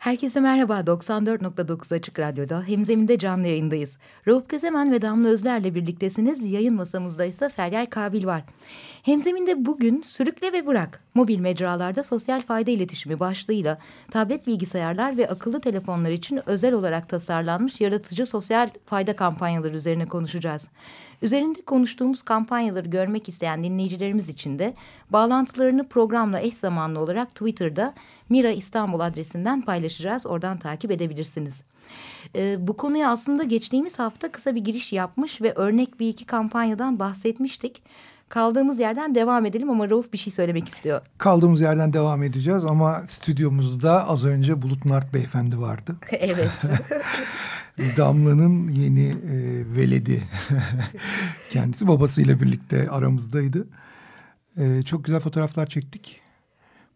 Herkese merhaba. 94.9 Açık Radyo'da Hemzeminde canlı yayındayız. Rauf Kösemen ve Damla Özler'le birliktesiniz. Yayın masamızda ise Feryal Kabil var. Hemzeminde bugün Sürükle ve Bırak, mobil mecralarda sosyal fayda iletişimi başlığıyla tablet bilgisayarlar ve akıllı telefonlar için özel olarak tasarlanmış yaratıcı sosyal fayda kampanyaları üzerine konuşacağız. Üzerinde konuştuğumuz kampanyaları görmek isteyen dinleyicilerimiz için de bağlantılarını programla eş zamanlı olarak Twitter'da Mira İstanbul adresinden paylaşacağız. Oradan takip edebilirsiniz. Ee, bu konuya aslında geçtiğimiz hafta kısa bir giriş yapmış ve örnek bir iki kampanyadan bahsetmiştik. Kaldığımız yerden devam edelim ama Rauf bir şey söylemek istiyor. Kaldığımız yerden devam edeceğiz ama stüdyomuzda az önce Bulut Nart Beyefendi vardı. evet. Damla'nın yeni e, veledi. Kendisi babasıyla birlikte aramızdaydı. E, çok güzel fotoğraflar çektik.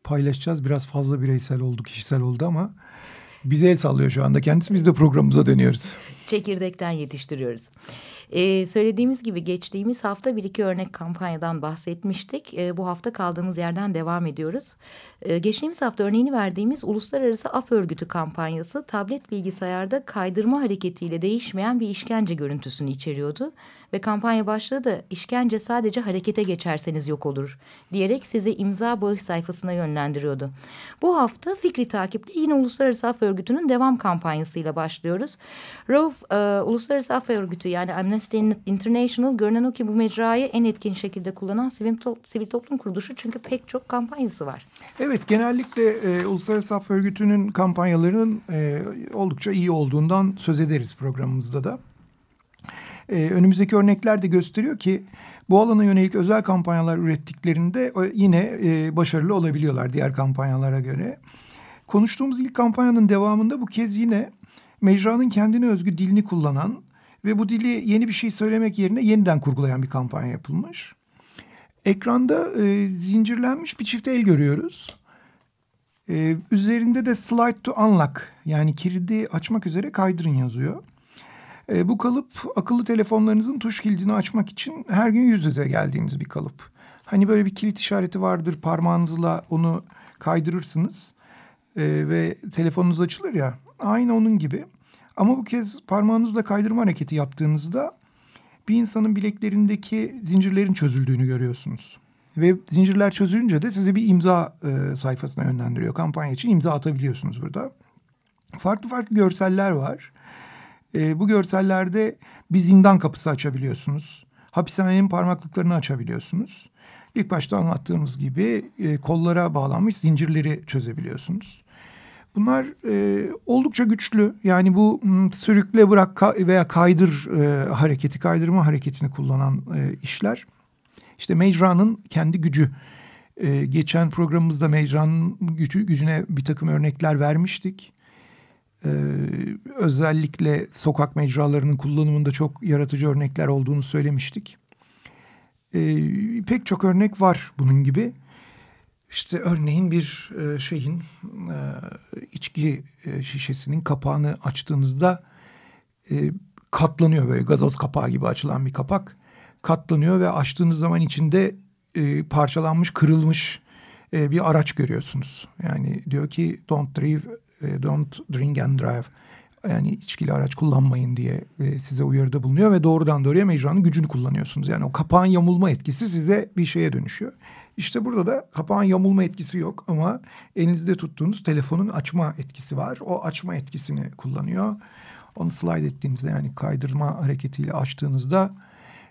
Paylaşacağız. Biraz fazla bireysel oldu, kişisel oldu ama bize el sallıyor şu anda. Kendisi biz de programımıza dönüyoruz. Çekirdekten yetiştiriyoruz. Ee, söylediğimiz gibi geçtiğimiz hafta bir iki örnek kampanyadan bahsetmiştik. Ee, bu hafta kaldığımız yerden devam ediyoruz. Ee, geçtiğimiz hafta örneğini verdiğimiz Uluslararası Af Örgütü kampanyası tablet bilgisayarda kaydırma hareketiyle değişmeyen bir işkence görüntüsünü içeriyordu. Ve kampanya başlığı da işkence sadece harekete geçerseniz yok olur diyerek sizi imza bağış sayfasına yönlendiriyordu. Bu hafta fikri takiple yine Uluslararası Af Örgütü'nün devam kampanyasıyla başlıyoruz. Rauf, e, Uluslararası Af Örgütü yani Amnesty International görünen o ki bu mecrayı en etkin şekilde kullanan sivil, to sivil toplum kuruluşu çünkü pek çok kampanyası var. Evet genellikle e, Uluslararası Af Örgütü'nün kampanyalarının e, oldukça iyi olduğundan söz ederiz programımızda da. E, önümüzdeki örnekler de gösteriyor ki bu alana yönelik özel kampanyalar ürettiklerinde yine e, başarılı olabiliyorlar diğer kampanyalara göre. Konuştuğumuz ilk kampanyanın devamında bu kez yine mecranın kendine özgü dilini kullanan ve bu dili yeni bir şey söylemek yerine yeniden kurgulayan bir kampanya yapılmış. Ekranda e, zincirlenmiş bir çift el görüyoruz. E, üzerinde de slide to unlock yani kilidi açmak üzere kaydırın yazıyor. E, bu kalıp akıllı telefonlarınızın tuş kilidini açmak için her gün yüz yüze geldiğiniz bir kalıp. Hani böyle bir kilit işareti vardır parmağınızla onu kaydırırsınız e, ve telefonunuz açılır ya aynı onun gibi. Ama bu kez parmağınızla kaydırma hareketi yaptığınızda bir insanın bileklerindeki zincirlerin çözüldüğünü görüyorsunuz. Ve zincirler çözülünce de sizi bir imza e, sayfasına yönlendiriyor. Kampanya için imza atabiliyorsunuz burada. Farklı farklı görseller var. E, bu görsellerde bir zindan kapısı açabiliyorsunuz. Hapishanenin parmaklıklarını açabiliyorsunuz. İlk başta anlattığımız gibi e, kollara bağlanmış zincirleri çözebiliyorsunuz. Bunlar e, oldukça güçlü. Yani bu sürükle bırak ka veya kaydır e, hareketi, kaydırma hareketini kullanan e, işler. İşte Mecra'nın kendi gücü. E, geçen programımızda Mecra'nın gücü, gücüne bir takım örnekler vermiştik. Ee, özellikle sokak mecralarının kullanımında çok yaratıcı örnekler olduğunu söylemiştik. Ee, pek çok örnek var bunun gibi. İşte örneğin bir e, şeyin e, içki e, şişesinin kapağını açtığınızda katlanıyor böyle gazoz kapağı gibi açılan bir kapak. Katlanıyor ve açtığınız zaman içinde parçalanmış, kırılmış bir araç görüyorsunuz. Yani diyor ki don't drive don't drink and drive yani içkili araç kullanmayın diye size uyarıda bulunuyor ve doğrudan doğruya mecranın gücünü kullanıyorsunuz. Yani o kapağın yamulma etkisi size bir şeye dönüşüyor. İşte burada da kapağın yamulma etkisi yok ama elinizde tuttuğunuz telefonun açma etkisi var. O açma etkisini kullanıyor. Onu slide ettiğinizde yani kaydırma hareketiyle açtığınızda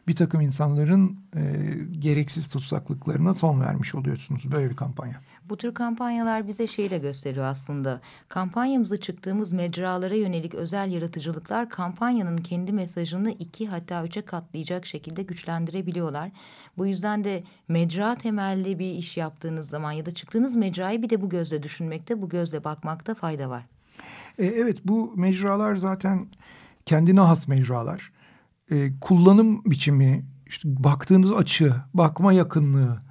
bir takım insanların e, gereksiz tutsaklıklarına son vermiş oluyorsunuz böyle bir kampanya. Bu tür kampanyalar bize şeyi de gösteriyor aslında. Kampanyamızı çıktığımız mecralara yönelik özel yaratıcılıklar kampanyanın kendi mesajını iki hatta üçe katlayacak şekilde güçlendirebiliyorlar. Bu yüzden de mecra temelli bir iş yaptığınız zaman ya da çıktığınız mecrayı bir de bu gözle düşünmekte, bu gözle bakmakta fayda var. E, evet bu mecralar zaten kendine has mecralar. E, kullanım biçimi, işte baktığınız açı, bakma yakınlığı,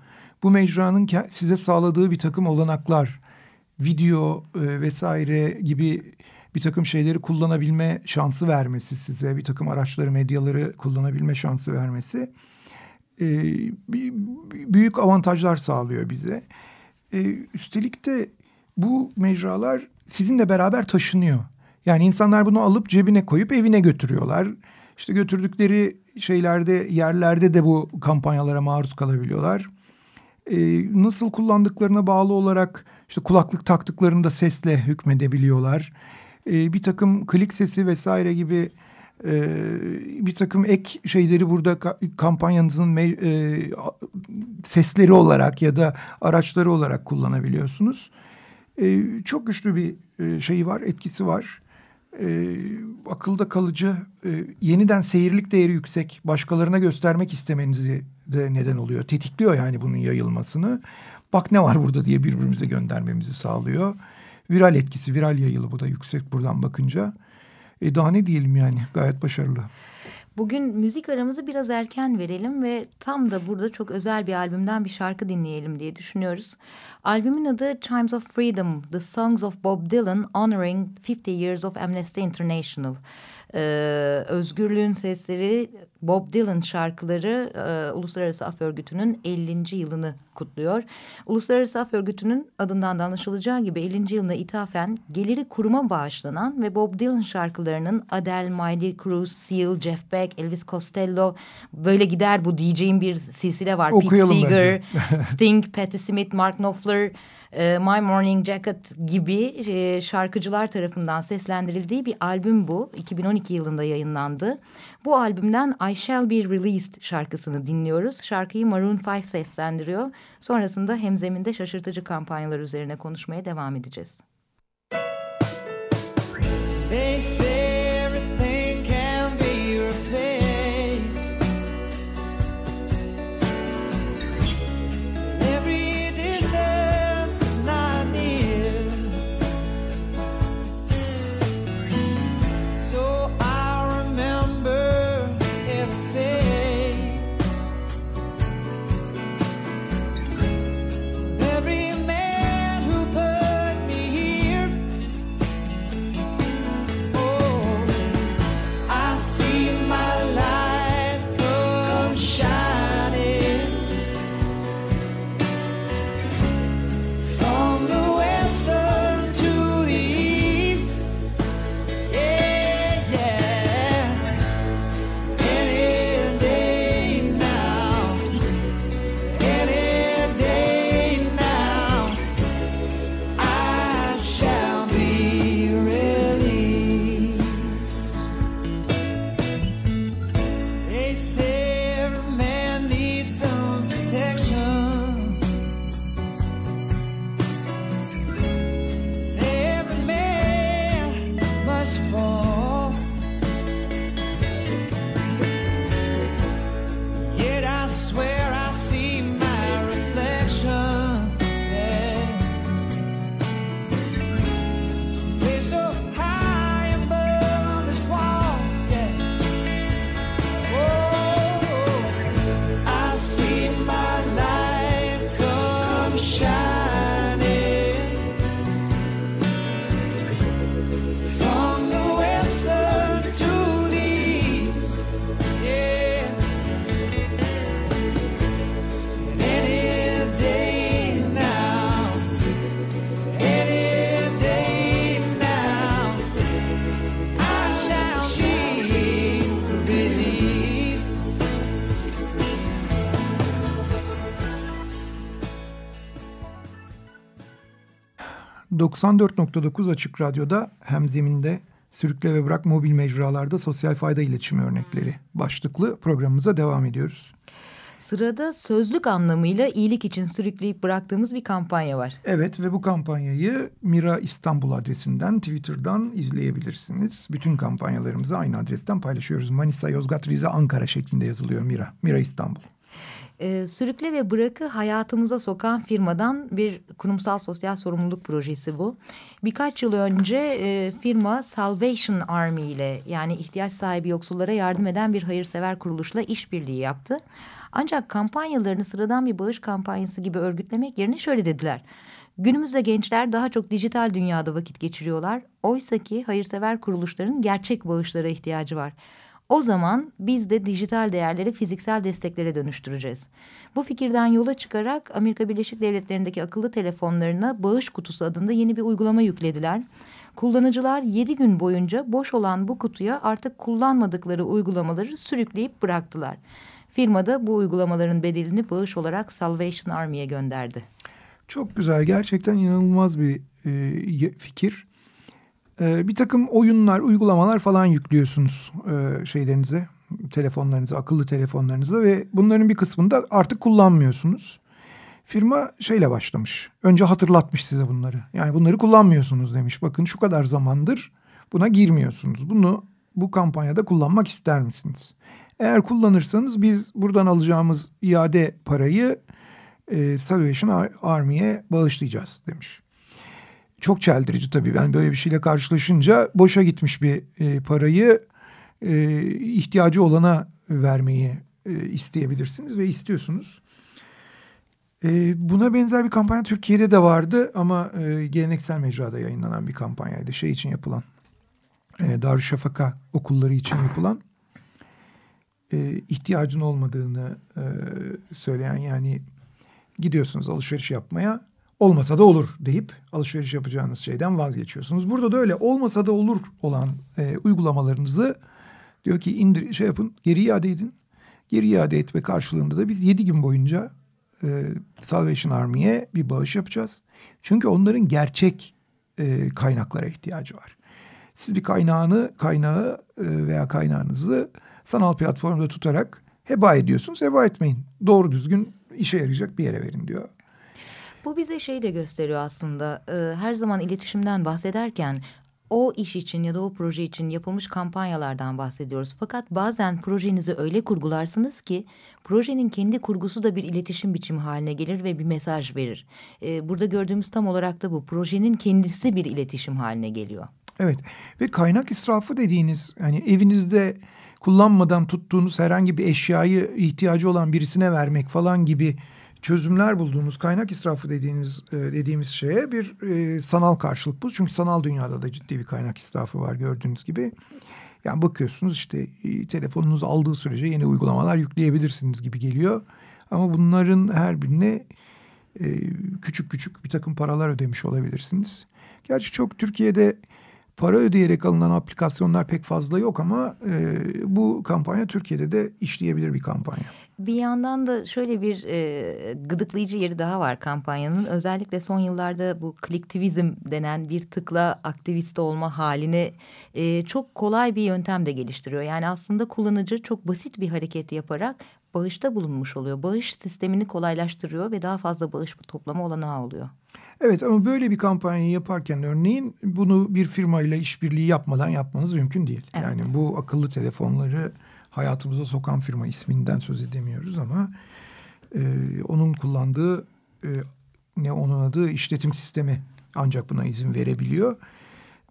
bu mecranın size sağladığı bir takım olanaklar, video e, vesaire gibi bir takım şeyleri kullanabilme şansı vermesi size, bir takım araçları, medyaları kullanabilme şansı vermesi e, büyük avantajlar sağlıyor bize. E, üstelik de bu mecralar sizinle beraber taşınıyor. Yani insanlar bunu alıp cebine koyup evine götürüyorlar. İşte götürdükleri şeylerde, yerlerde de bu kampanyalara maruz kalabiliyorlar. Ee, nasıl kullandıklarına bağlı olarak işte kulaklık taktıklarında sesle hükmedebiliyorlar. Ee, bir takım klik sesi vesaire gibi e, bir takım ek şeyleri burada kampanyanızın e, sesleri olarak ya da araçları olarak kullanabiliyorsunuz. E, çok güçlü bir e, şeyi var, etkisi var. E, akılda kalıcı, e, yeniden seyirlik değeri yüksek, başkalarına göstermek istemenizi de neden oluyor. Tetikliyor yani bunun yayılmasını. Bak ne var burada diye birbirimize göndermemizi sağlıyor. Viral etkisi, viral yayılı bu da yüksek buradan bakınca. E daha ne diyelim yani gayet başarılı. Bugün müzik aramızı biraz erken verelim ve tam da burada çok özel bir albümden bir şarkı dinleyelim diye düşünüyoruz. Albümün adı Chimes of Freedom, The Songs of Bob Dylan Honoring 50 Years of Amnesty International e, Özgürlüğün Sesleri Bob Dylan şarkıları e, Uluslararası Af Örgütü'nün 50. yılını kutluyor. Uluslararası Af Örgütü'nün adından da anlaşılacağı gibi 50. yılına ithafen geliri kuruma bağışlanan ve Bob Dylan şarkılarının Adele, Miley Cruz, Seal, Jeff Beck, Elvis Costello böyle gider bu DJ'in bir silsile var. Okuyalım Pete Seeger, Sting, Patti Smith, Mark Knopfler e, My Morning Jacket gibi e, şarkıcılar tarafından seslendirildiği bir albüm bu. 2012 yılında yayınlandı. Bu albümden I Shall Be Released şarkısını dinliyoruz. Şarkıyı Maroon 5 seslendiriyor. Sonrasında hemzeminde şaşırtıcı kampanyalar üzerine konuşmaya devam edeceğiz. They say ...94.9 Açık Radyo'da hem zeminde Sürükle ve Bırak mobil mecralarda sosyal fayda iletişimi örnekleri başlıklı programımıza devam ediyoruz. Sırada sözlük anlamıyla iyilik için sürükleyip bıraktığımız bir kampanya var. Evet ve bu kampanyayı Mira İstanbul adresinden Twitter'dan izleyebilirsiniz. Bütün kampanyalarımızı aynı adresten paylaşıyoruz. Manisa, Yozgat, Rize, Ankara şeklinde yazılıyor Mira. Mira İstanbul. E, sürükle ve bırakı hayatımıza sokan firmadan bir kurumsal sosyal sorumluluk projesi bu. Birkaç yıl önce e, firma Salvation Army ile yani ihtiyaç sahibi yoksullara yardım eden bir hayırsever kuruluşla işbirliği yaptı. Ancak kampanyalarını sıradan bir bağış kampanyası gibi örgütlemek yerine şöyle dediler. Günümüzde gençler daha çok dijital dünyada vakit geçiriyorlar. Oysa ki hayırsever kuruluşların gerçek bağışlara ihtiyacı var. O zaman biz de dijital değerleri fiziksel desteklere dönüştüreceğiz. Bu fikirden yola çıkarak Amerika Birleşik Devletleri'ndeki akıllı telefonlarına bağış kutusu adında yeni bir uygulama yüklediler. Kullanıcılar 7 gün boyunca boş olan bu kutuya artık kullanmadıkları uygulamaları sürükleyip bıraktılar. Firma da bu uygulamaların bedelini bağış olarak Salvation Army'ye gönderdi. Çok güzel, gerçekten inanılmaz bir e, fikir. E, bir takım oyunlar, uygulamalar falan yüklüyorsunuz e, şeylerinize, telefonlarınıza, akıllı telefonlarınıza ve bunların bir kısmını da artık kullanmıyorsunuz. Firma şeyle başlamış. Önce hatırlatmış size bunları. Yani bunları kullanmıyorsunuz demiş. Bakın şu kadar zamandır buna girmiyorsunuz. Bunu bu kampanyada kullanmak ister misiniz? Eğer kullanırsanız biz buradan alacağımız iade parayı e, Salvation Army'ye bağışlayacağız demiş. Çok çeldirici tabii. Ben böyle bir şeyle karşılaşınca boşa gitmiş bir e, parayı e, ihtiyacı olana vermeyi e, isteyebilirsiniz ve istiyorsunuz. E, buna benzer bir kampanya Türkiye'de de vardı ama e, geleneksel mecrada yayınlanan bir kampanyaydı. Şey için yapılan, e, Darüşşafaka okulları için yapılan e, ihtiyacın olmadığını e, söyleyen yani gidiyorsunuz alışveriş yapmaya olmasa da olur deyip alışveriş yapacağınız şeyden vazgeçiyorsunuz. Burada da öyle olmasa da olur olan e, uygulamalarınızı diyor ki indir şey yapın geri iade edin. Geri iade etme karşılığında da biz yedi gün boyunca e, Salvation Army'ye bir bağış yapacağız. Çünkü onların gerçek e, kaynaklara ihtiyacı var. Siz bir kaynağını kaynağı e, veya kaynağınızı sanal platformda tutarak heba ediyorsunuz. Heba etmeyin. Doğru düzgün işe yarayacak bir yere verin diyor. Bu bize şey de gösteriyor aslında. E, her zaman iletişimden bahsederken o iş için ya da o proje için yapılmış kampanyalardan bahsediyoruz. Fakat bazen projenizi öyle kurgularsınız ki projenin kendi kurgusu da bir iletişim biçimi haline gelir ve bir mesaj verir. Ee, burada gördüğümüz tam olarak da bu. Projenin kendisi bir iletişim haline geliyor. Evet ve kaynak israfı dediğiniz hani evinizde kullanmadan tuttuğunuz herhangi bir eşyayı ihtiyacı olan birisine vermek falan gibi çözümler bulduğunuz kaynak israfı dediğiniz e, dediğimiz şeye bir e, sanal karşılık bu. Çünkü sanal dünyada da ciddi bir kaynak israfı var gördüğünüz gibi. Yani bakıyorsunuz işte e, telefonunuz aldığı sürece yeni uygulamalar yükleyebilirsiniz gibi geliyor. Ama bunların her birine küçük küçük bir takım paralar ödemiş olabilirsiniz. Gerçi çok Türkiye'de para ödeyerek alınan aplikasyonlar pek fazla yok ama e, bu kampanya Türkiye'de de işleyebilir bir kampanya. Bir yandan da şöyle bir e, gıdıklayıcı yeri daha var kampanyanın. Özellikle son yıllarda bu kliktivizm denen bir tıkla aktivist olma halini e, çok kolay bir yöntem de geliştiriyor. Yani aslında kullanıcı çok basit bir hareket yaparak bağışta bulunmuş oluyor. Bağış sistemini kolaylaştırıyor ve daha fazla bağış toplama olanağı oluyor. Evet ama böyle bir kampanya yaparken örneğin bunu bir firmayla işbirliği yapmadan yapmanız mümkün değil. Evet. Yani bu akıllı telefonları hayatımıza sokan firma isminden söz edemiyoruz ama e, onun kullandığı e, ne onun adı işletim sistemi ancak buna izin verebiliyor.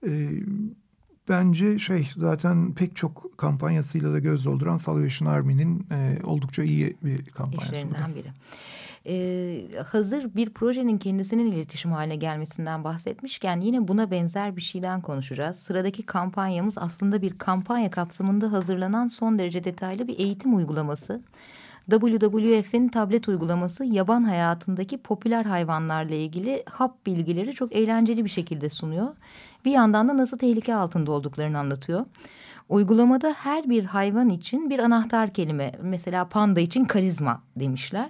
E, bence şey zaten pek çok kampanyasıyla da göz dolduran Salvation Army'nin e, oldukça iyi bir kampanyası. İşlerinden biri. Ee, hazır bir projenin kendisinin iletişim haline gelmesinden bahsetmişken yine buna benzer bir şeyden konuşacağız. Sıradaki kampanyamız aslında bir kampanya kapsamında hazırlanan son derece detaylı bir eğitim uygulaması. WWF'in tablet uygulaması yaban hayatındaki popüler hayvanlarla ilgili hap bilgileri çok eğlenceli bir şekilde sunuyor. Bir yandan da nasıl tehlike altında olduklarını anlatıyor. Uygulamada her bir hayvan için bir anahtar kelime mesela panda için karizma demişler.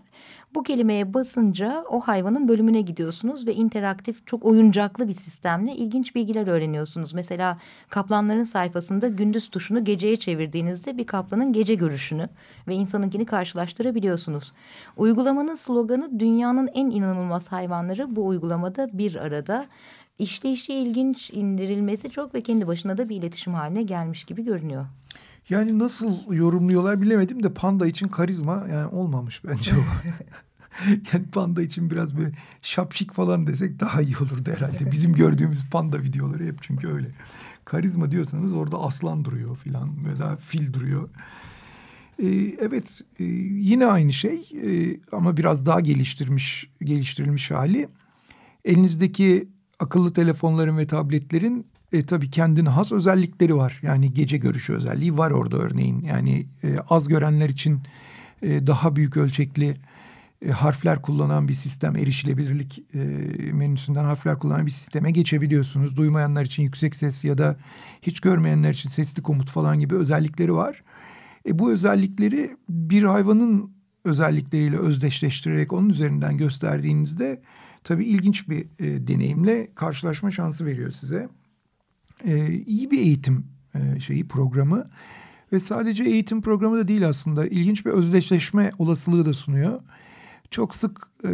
Bu kelimeye basınca o hayvanın bölümüne gidiyorsunuz ve interaktif çok oyuncaklı bir sistemle ilginç bilgiler öğreniyorsunuz. Mesela kaplanların sayfasında gündüz tuşunu geceye çevirdiğinizde bir kaplanın gece görüşünü ve insanınkini karşılaştırabiliyorsunuz. Uygulamanın sloganı dünyanın en inanılmaz hayvanları bu uygulamada bir arada. İşleyişi ilginç indirilmesi çok ve kendi başına da bir iletişim haline gelmiş gibi görünüyor. Yani nasıl yorumluyorlar bilemedim de panda için karizma yani olmamış bence o. yani panda için biraz böyle şapşik falan desek daha iyi olurdu herhalde. Bizim gördüğümüz panda videoları hep çünkü öyle. Karizma diyorsanız orada aslan duruyor filan. Mesela fil duruyor. Ee, evet e, yine aynı şey e, ama biraz daha geliştirmiş geliştirilmiş hali. Elinizdeki akıllı telefonların ve tabletlerin e, tabii kendine has özellikleri var. Yani gece görüşü özelliği var orada örneğin. Yani e, az görenler için e, daha büyük ölçekli e, harfler kullanan bir sistem, erişilebilirlik e, menüsünden harfler kullanan bir sisteme geçebiliyorsunuz. Duymayanlar için yüksek ses ya da hiç görmeyenler için sesli komut falan gibi özellikleri var. E, bu özellikleri bir hayvanın özellikleriyle özdeşleştirerek onun üzerinden gösterdiğinizde tabii ilginç bir e, deneyimle karşılaşma şansı veriyor size e, iyi bir eğitim e, şeyi programı ve sadece eğitim programı da değil aslında ilginç bir özdeşleşme olasılığı da sunuyor. Çok sık e,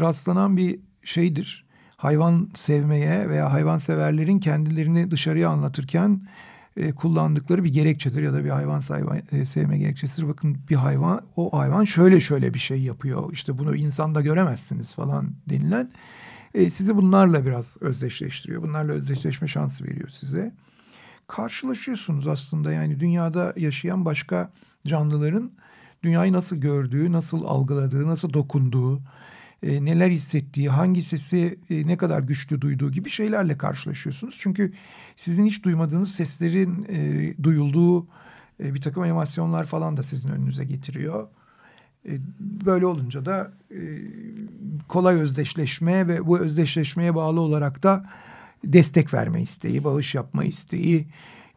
rastlanan bir şeydir. Hayvan sevmeye veya hayvan severlerin kendilerini dışarıya anlatırken e, kullandıkları bir gerekçedir ya da bir hayvan e, sevme gerekçesidir. Bakın bir hayvan o hayvan şöyle şöyle bir şey yapıyor. İşte bunu insanda göremezsiniz falan denilen e, sizi bunlarla biraz özdeşleştiriyor. Bunlarla özdeşleşme şansı veriyor size. Karşılaşıyorsunuz aslında yani dünyada yaşayan başka canlıların dünyayı nasıl gördüğü, nasıl algıladığı, nasıl dokunduğu, e, neler hissettiği, hangi sesi e, ne kadar güçlü duyduğu gibi şeylerle karşılaşıyorsunuz. Çünkü sizin hiç duymadığınız seslerin e, duyulduğu e, bir takım animasyonlar falan da sizin önünüze getiriyor. E, böyle olunca da e, kolay özdeşleşme ve bu özdeşleşmeye bağlı olarak da destek verme isteği, bağış yapma isteği.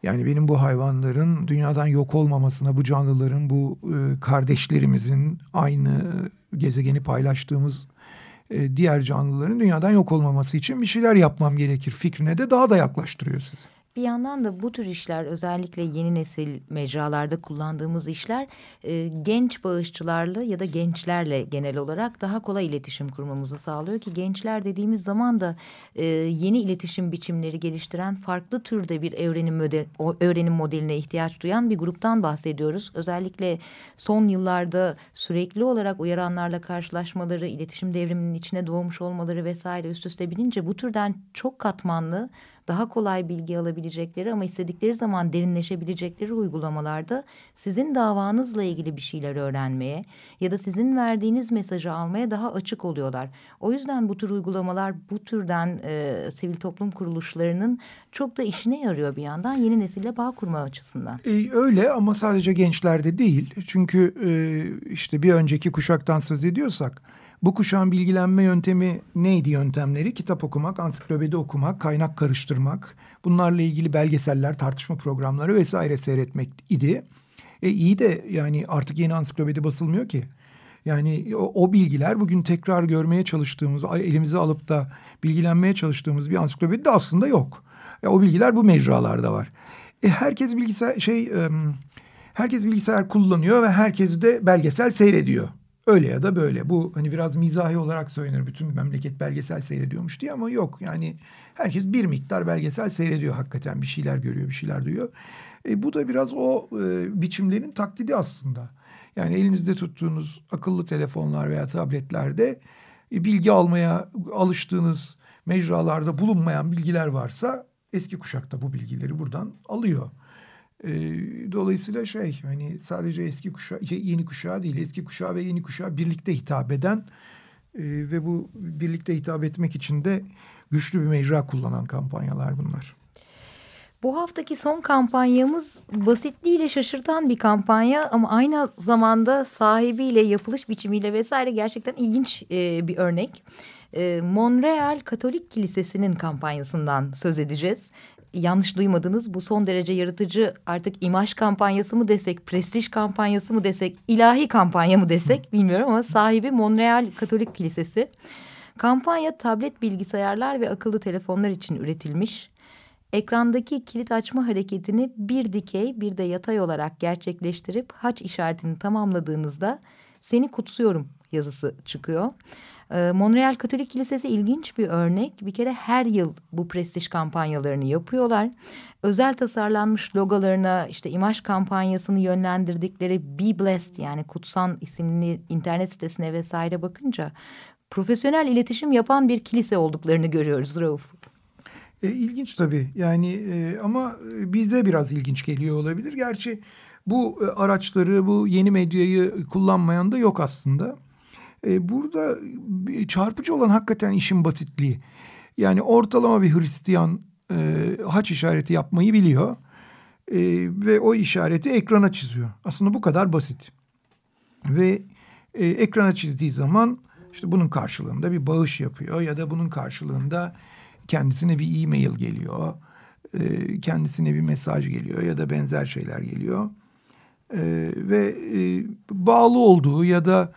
Yani benim bu hayvanların dünyadan yok olmamasına, bu canlıların, bu e, kardeşlerimizin aynı gezegeni paylaştığımız diğer canlıların dünyadan yok olmaması için bir şeyler yapmam gerekir fikrine de daha da yaklaştırıyor sizi. Bir yandan da bu tür işler özellikle yeni nesil mecralarda kullandığımız işler e, genç bağışçılarla ya da gençlerle genel olarak daha kolay iletişim kurmamızı sağlıyor ki gençler dediğimiz zaman da e, yeni iletişim biçimleri geliştiren farklı türde bir öğrenim, model, öğrenim modeline ihtiyaç duyan bir gruptan bahsediyoruz. Özellikle son yıllarda sürekli olarak uyaranlarla karşılaşmaları, iletişim devriminin içine doğmuş olmaları vesaire üst üste binince bu türden çok katmanlı daha kolay bilgi alabilecekleri ama istedikleri zaman derinleşebilecekleri uygulamalarda sizin davanızla ilgili bir şeyler öğrenmeye ya da sizin verdiğiniz mesajı almaya daha açık oluyorlar. O yüzden bu tür uygulamalar bu türden e, sivil toplum kuruluşlarının çok da işine yarıyor bir yandan yeni nesille bağ kurma açısından. E, öyle ama sadece gençlerde değil. Çünkü e, işte bir önceki kuşaktan söz ediyorsak bu kuşağın bilgilenme yöntemi neydi yöntemleri? Kitap okumak, ansiklopedi okumak, kaynak karıştırmak, bunlarla ilgili belgeseller, tartışma programları vesaire seyretmek idi. E iyi de yani artık yeni ansiklopedi basılmıyor ki. Yani o, o bilgiler bugün tekrar görmeye çalıştığımız, elimize alıp da bilgilenmeye çalıştığımız bir ansiklopedi de aslında yok. E, o bilgiler bu mecralarda var. E, herkes bilgisayar şey, herkes bilgisayar kullanıyor ve herkes de belgesel seyrediyor. Öyle ya da böyle. Bu hani biraz mizahi olarak söylenir. Bütün memleket belgesel seyrediyormuş diye ama yok. Yani herkes bir miktar belgesel seyrediyor hakikaten. Bir şeyler görüyor, bir şeyler duyuyor. E, bu da biraz o e, biçimlerin taklidi aslında. Yani elinizde tuttuğunuz akıllı telefonlar veya tabletlerde e, bilgi almaya alıştığınız mecralarda bulunmayan bilgiler varsa eski kuşakta bu bilgileri buradan alıyor. E, dolayısıyla şey hani sadece eski kuşağı yeni kuşağı değil eski kuşağı ve yeni kuşağı birlikte hitap eden e, ve bu birlikte hitap etmek için de güçlü bir mecra kullanan kampanyalar bunlar. Bu haftaki son kampanyamız basitliğiyle şaşırtan bir kampanya ama aynı zamanda sahibiyle, yapılış biçimiyle vesaire gerçekten ilginç bir örnek. E, Montreal Katolik Kilisesi'nin kampanyasından söz edeceğiz. Yanlış duymadınız bu son derece yaratıcı artık imaj kampanyası mı desek, prestij kampanyası mı desek, ilahi kampanya mı desek bilmiyorum ama sahibi Montreal Katolik Kilisesi. Kampanya tablet bilgisayarlar ve akıllı telefonlar için üretilmiş. Ekrandaki kilit açma hareketini bir dikey bir de yatay olarak gerçekleştirip haç işaretini tamamladığınızda seni kutsuyorum yazısı çıkıyor. Montreal Katolik Kilisesi ilginç bir örnek. Bir kere her yıl bu prestij kampanyalarını yapıyorlar. Özel tasarlanmış logolarına işte imaj kampanyasını yönlendirdikleri Be Blessed yani Kutsan isimli internet sitesine vesaire bakınca profesyonel iletişim yapan bir kilise olduklarını görüyoruz Rauf. E, ilginç tabii yani e, ama bize biraz ilginç geliyor olabilir. Gerçi bu e, araçları bu yeni medyayı kullanmayan da yok aslında. E, burada çarpıcı olan hakikaten işin basitliği. Yani ortalama bir Hristiyan e, haç işareti yapmayı biliyor. E, ve o işareti ekrana çiziyor. Aslında bu kadar basit. Ve e, ekrana çizdiği zaman işte bunun karşılığında bir bağış yapıyor ya da bunun karşılığında kendisine bir e-mail geliyor. E, kendisine bir mesaj geliyor ya da benzer şeyler geliyor. E, ve e, bağlı olduğu ya da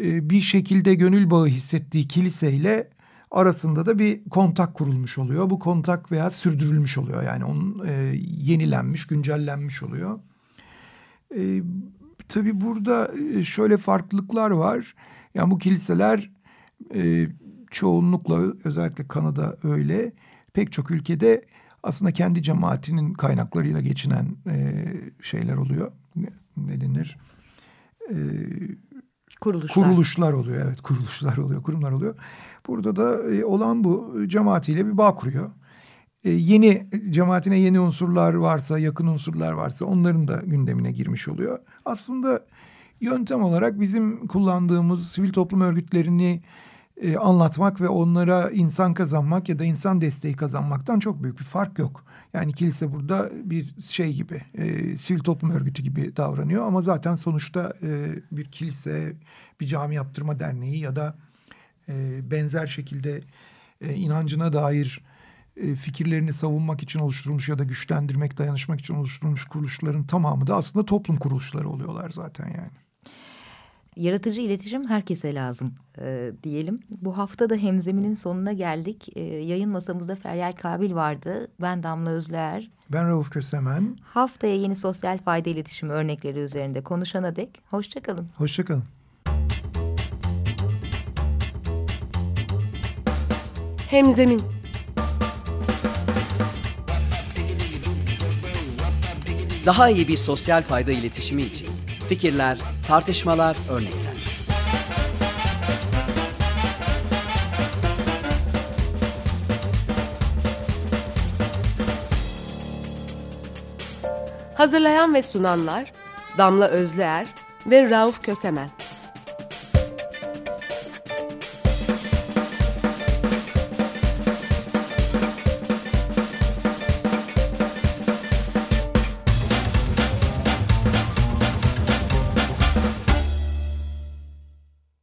e, bir şekilde gönül bağı hissettiği kiliseyle arasında da bir kontak kurulmuş oluyor. Bu kontak veya sürdürülmüş oluyor. Yani onun e, yenilenmiş, güncellenmiş oluyor. E, tabii burada e, şöyle farklılıklar var. Yani bu kiliseler e, çoğunlukla özellikle Kanada öyle pek çok ülkede aslında kendi cemaatinin kaynaklarıyla geçinen e, şeyler oluyor. Ne denir? E, kuruluşlar. Kuruluşlar oluyor evet kuruluşlar oluyor kurumlar oluyor. Burada da e, olan bu cemaatiyle bir bağ kuruyor. E, yeni cemaatine yeni unsurlar varsa yakın unsurlar varsa onların da gündemine girmiş oluyor. Aslında yöntem olarak bizim kullandığımız sivil toplum örgütlerini e, anlatmak ve onlara insan kazanmak ya da insan desteği kazanmaktan çok büyük bir fark yok. Yani kilise burada bir şey gibi, e, sivil toplum örgütü gibi davranıyor ama zaten sonuçta e, bir kilise, bir cami yaptırma derneği ya da e, benzer şekilde e, inancına dair e, fikirlerini savunmak için oluşturulmuş ya da güçlendirmek, dayanışmak için oluşturulmuş kuruluşların tamamı da aslında toplum kuruluşları oluyorlar zaten yani. Yaratıcı iletişim herkese lazım e, diyelim. Bu hafta da Hemzemin'in sonuna geldik. E, yayın masamızda Feryal Kabil vardı. Ben Damla Özler. Ben Rauf Kösemen. Haftaya yeni sosyal fayda iletişimi örnekleri üzerinde konuşana dek hoşçakalın. Hoşçakalın. Hemzemin Daha iyi bir sosyal fayda iletişimi için fikirler, tartışmalar, örnekler. Hazırlayan ve sunanlar Damla Özlüer ve Rauf Kösemen.